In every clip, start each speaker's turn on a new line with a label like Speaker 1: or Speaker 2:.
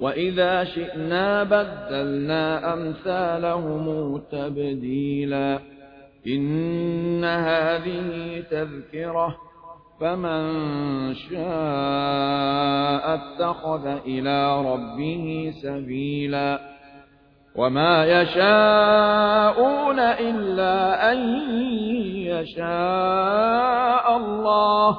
Speaker 1: وإذا شئنا بدلنا أمثالهم تبديلا إن هذه تذكرة فمن شاء اتخذ إلى ربه سبيلا وما يشاءون إلا أن يشاء الله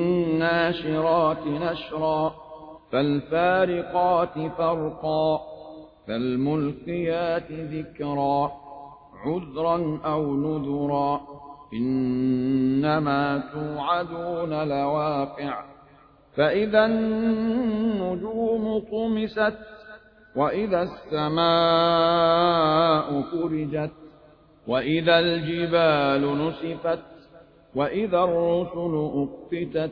Speaker 1: والناشرات نشرا فالفارقات فرقا فالملقيات ذكرا عذرا أو نذرا إنما توعدون لواقع. فإذا النجوم طمست وإذا السماء فرجت وإذا الجبال نسفت وإذا الرسل أقتت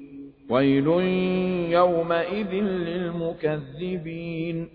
Speaker 1: ويل يومئذ للمكذبين